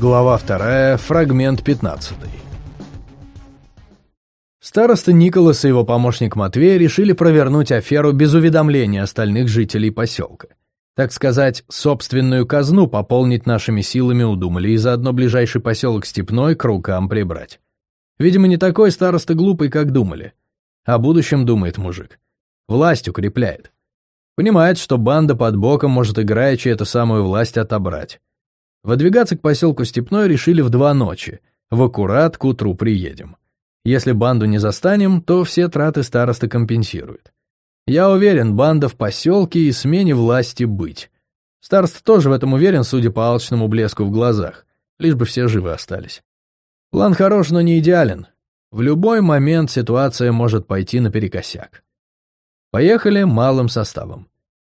Глава 2, фрагмент 15. Староста Николас и его помощник Матвей решили провернуть аферу без уведомления остальных жителей поселка. Так сказать, собственную казну пополнить нашими силами удумали и заодно ближайший поселок Степной к рукам прибрать. Видимо, не такой староста глупый, как думали. О будущем думает мужик. Власть укрепляет. Понимает, что банда под боком может играючи эту самую власть отобрать. Выдвигаться к поселку Степной решили в два ночи. В аккурат к утру приедем. Если банду не застанем, то все траты староста компенсирует. Я уверен, банда в поселке и смене власти быть. Староста тоже в этом уверен, судя по алчному блеску в глазах. Лишь бы все живы остались. План хорош, но не идеален. В любой момент ситуация может пойти наперекосяк. Поехали малым составом.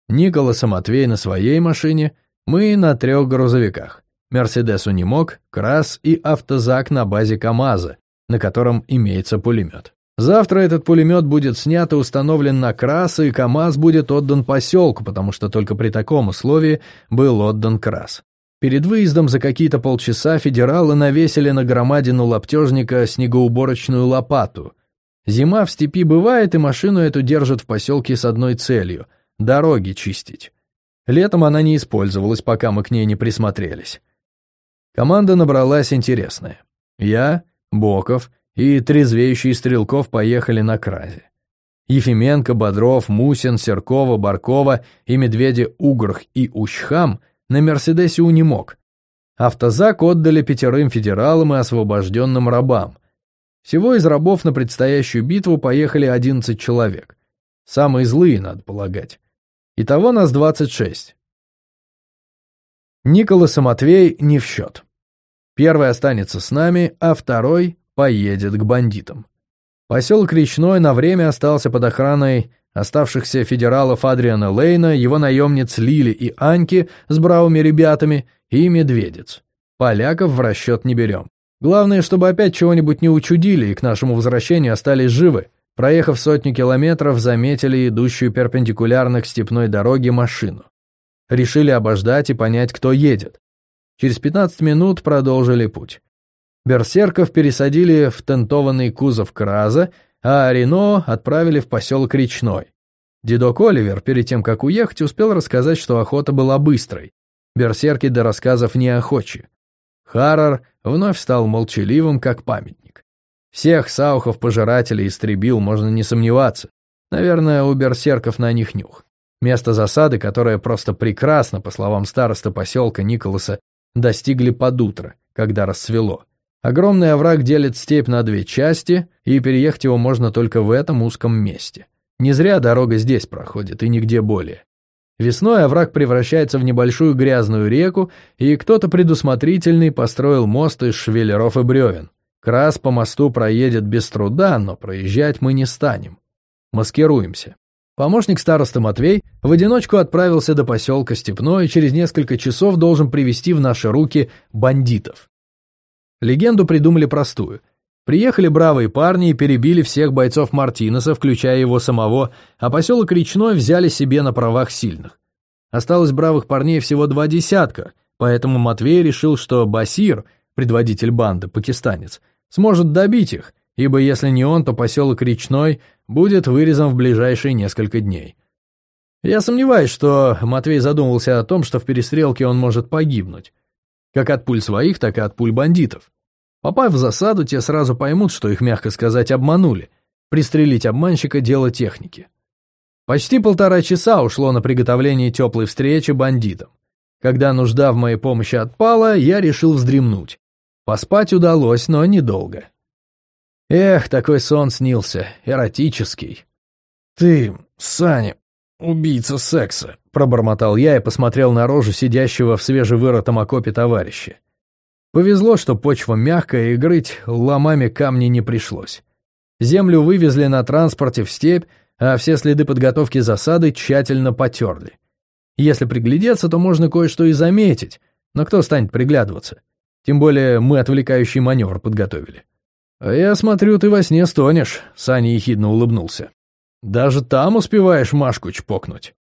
Николас и Матвей на своей машине — мы на трех грузовиках. Мерседес Унимок, Крас и автозак на базе КАМАЗа, на котором имеется пулемет. Завтра этот пулемет будет снят и установлен на Крас, и КАМАЗ будет отдан поселку, потому что только при таком условии был отдан Крас. Перед выездом за какие-то полчаса федералы навесили на громадину лаптежника снегоуборочную лопату. Зима в степи бывает, и машину эту держат в поселке с одной целью – дороги чистить. Летом она не использовалась, пока мы к ней не присмотрелись. Команда набралась интересная. Я, Боков и трезвеющий Стрелков поехали на кразе. Ефименко, Бодров, Мусин, Серкова, Баркова и медведи Угрх и Ущхам на «Мерседесе» унемог. Автозак отдали пятерым федералам и освобожденным рабам. Всего из рабов на предстоящую битву поехали 11 человек. Самые злые, надо полагать. Итого нас 26. Николас и Матвей не в счет. Первый останется с нами, а второй поедет к бандитам. Поселок Речной на время остался под охраной оставшихся федералов Адриана Лейна, его наемниц Лили и Аньки с бравыми ребятами и Медведец. Поляков в расчет не берем. Главное, чтобы опять чего-нибудь не учудили и к нашему возвращению остались живы. Проехав сотни километров, заметили идущую перпендикулярно к степной дороге машину. Решили обождать и понять, кто едет. Через 15 минут продолжили путь. Берсерков пересадили в тентованный кузов Краза, а Рено отправили в поселок Речной. Дедок Оливер, перед тем, как уехать, успел рассказать, что охота была быстрой. Берсерки до рассказов не охочи. Харрор вновь стал молчаливым, как памятник. Всех саухов-пожирателей истребил, можно не сомневаться. Наверное, у берсерков на них нюх. Место засады, которое просто прекрасно, по словам староста поселка Николаса, достигли под утро, когда рассвело. Огромный овраг делит степь на две части, и переехать его можно только в этом узком месте. Не зря дорога здесь проходит, и нигде более. Весной овраг превращается в небольшую грязную реку, и кто-то предусмотрительный построил мост из швеллеров и бревен. Крас по мосту проедет без труда, но проезжать мы не станем. Маскируемся. Помощник староста Матвей в одиночку отправился до поселка Степной и через несколько часов должен привести в наши руки бандитов. Легенду придумали простую. Приехали бравые парни и перебили всех бойцов Мартинеса, включая его самого, а поселок Речной взяли себе на правах сильных. Осталось бравых парней всего два десятка, поэтому Матвей решил, что Басир — предводитель банды, пакистанец, сможет добить их, ибо если не он, то поселок Речной будет вырезан в ближайшие несколько дней. Я сомневаюсь, что Матвей задумывался о том, что в перестрелке он может погибнуть. Как от пуль своих, так и от пуль бандитов. Попав в засаду, те сразу поймут, что их, мягко сказать, обманули. Пристрелить обманщика – дело техники. Почти полтора часа ушло на приготовление теплой встречи бандитам. Когда нужда в моей помощи отпала, я решил вздремнуть. Поспать удалось, но недолго. Эх, такой сон снился, эротический. «Ты, Саня, убийца секса», — пробормотал я и посмотрел на рожу сидящего в свежевырытом окопе товарища. Повезло, что почва мягкая, и грыть ломами камни не пришлось. Землю вывезли на транспорте в степь, а все следы подготовки засады тщательно потерли. Если приглядеться, то можно кое-что и заметить, но кто станет приглядываться? Тем более мы отвлекающий маневр подготовили. А я смотрю, ты во сне стонешь, Саня ехидно улыбнулся. Даже там успеваешь Машку чпокнуть.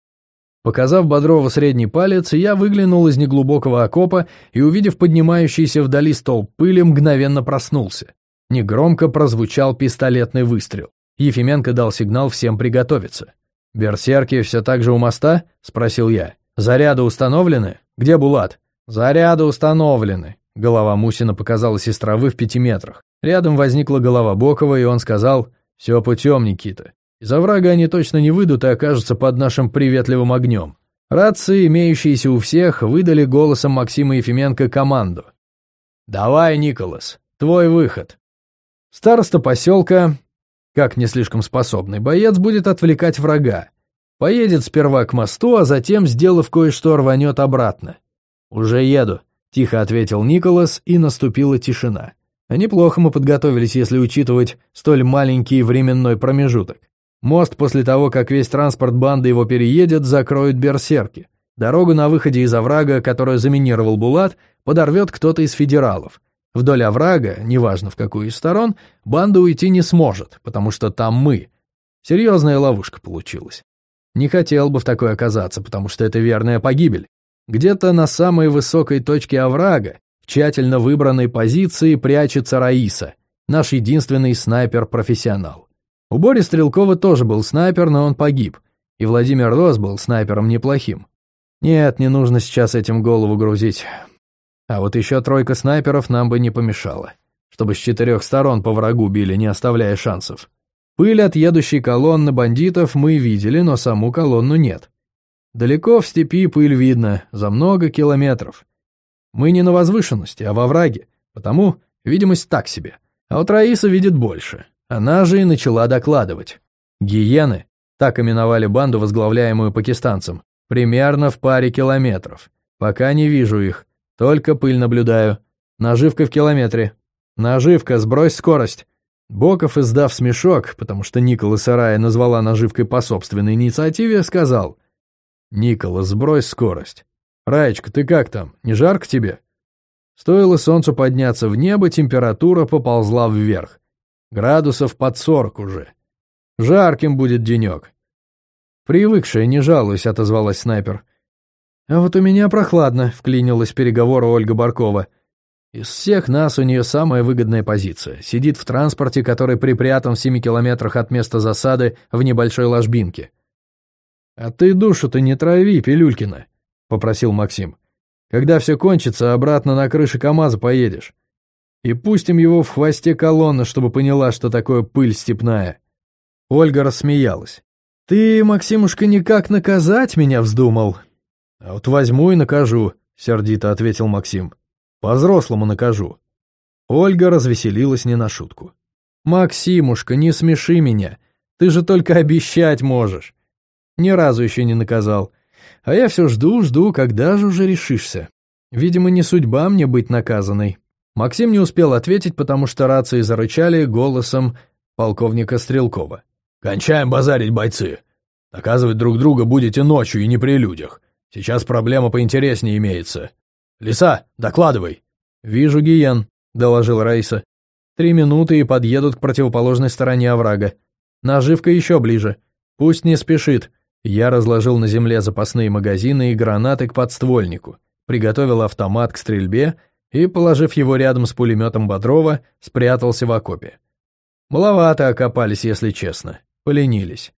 Показав Бодрову средний палец, я выглянул из неглубокого окопа и, увидев поднимающийся вдали столб пыли, мгновенно проснулся. Негромко прозвучал пистолетный выстрел. Ефименко дал сигнал всем приготовиться. «Берсерки все так же у моста?» — спросил я. «Заряды установлены? Где Булат?» «Заряды установлены». Голова Мусина показалась из в пяти метрах. Рядом возникла голова Бокова, и он сказал «Все путем, Никита. Из оврага они точно не выйдут и окажутся под нашим приветливым огнем. Рации, имеющиеся у всех, выдали голосом Максима Ефименко команду. «Давай, Николас, твой выход». Староста поселка, как не слишком способный боец, будет отвлекать врага. Поедет сперва к мосту, а затем, сделав кое-что, рванет обратно. «Уже еду», — тихо ответил Николас, и наступила тишина. Неплохо мы подготовились, если учитывать столь маленький временной промежуток. Мост после того, как весь транспорт банды его переедет, закроют берсерки. Дорогу на выходе из оврага, которую заминировал Булат, подорвет кто-то из федералов. Вдоль оврага, неважно в какую из сторон, банда уйти не сможет, потому что там мы. Серьезная ловушка получилась. Не хотел бы в такой оказаться, потому что это верная погибель. Где-то на самой высокой точке оврага, в тщательно выбранной позиции, прячется Раиса, наш единственный снайпер-профессионал. У Бори Стрелкова тоже был снайпер, но он погиб. И Владимир Рос был снайпером неплохим. Нет, не нужно сейчас этим голову грузить. А вот еще тройка снайперов нам бы не помешала. Чтобы с четырех сторон по врагу били, не оставляя шансов. Пыль от едущей колонны бандитов мы видели, но саму колонну нет. Далеко в степи пыль видно, за много километров. Мы не на возвышенности, а во враге, потому видимость так себе. А вот Раиса видит больше. Она же и начала докладывать. Гиены, так именовали банду, возглавляемую пакистанцем, примерно в паре километров. Пока не вижу их, только пыль наблюдаю. Наживка в километре. Наживка, сбрось скорость. Боков, издав смешок, потому что Никола Сарая назвала наживкой по собственной инициативе, сказал. «Никола, сбрось скорость. Раечка, ты как там, не жарко тебе?» Стоило солнцу подняться в небо, температура поползла вверх. Градусов под сорок уже. Жарким будет денек. Привыкшая, не жалуюсь, отозвалась снайпер. А вот у меня прохладно, вклинилась в переговоры Ольга Баркова. Из всех нас у нее самая выгодная позиция. Сидит в транспорте, который припрятан в семи километрах от места засады в небольшой ложбинке. «А ты душу-то не трави, Пилюлькина», — попросил Максим. «Когда все кончится, обратно на крыше КамАЗа поедешь и пустим его в хвосте колонны, чтобы поняла, что такое пыль степная». Ольга рассмеялась. «Ты, Максимушка, никак наказать меня вздумал?» «А вот возьму и накажу», — сердито ответил Максим. «По-взрослому накажу». Ольга развеселилась не на шутку. «Максимушка, не смеши меня. Ты же только обещать можешь. Ни разу еще не наказал. А я все жду, жду, когда же уже решишься. Видимо, не судьба мне быть наказанной. Максим не успел ответить, потому что рации зарычали голосом полковника Стрелкова. «Кончаем базарить, бойцы! Наказывать друг друга будете ночью и не при людях. Сейчас проблема поинтереснее имеется. Лиса, докладывай!» «Вижу гиен», — доложил Раиса. «Три минуты и подъедут к противоположной стороне оврага. Наживка еще ближе. Пусть не спешит». Я разложил на земле запасные магазины и гранаты к подствольнику, приготовил автомат к стрельбе и, положив его рядом с пулеметом Бодрова, спрятался в окопе. Маловато окопались, если честно, поленились.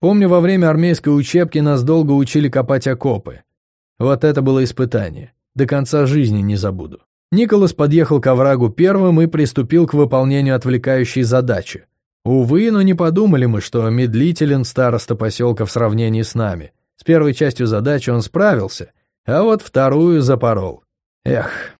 Помню, во время армейской учебки нас долго учили копать окопы. Вот это было испытание. До конца жизни не забуду. Николас подъехал к оврагу первым и приступил к выполнению отвлекающей задачи. Увы, но не подумали мы, что медлителен староста поселка в сравнении с нами. С первой частью задачи он справился, а вот вторую запорол. Эх,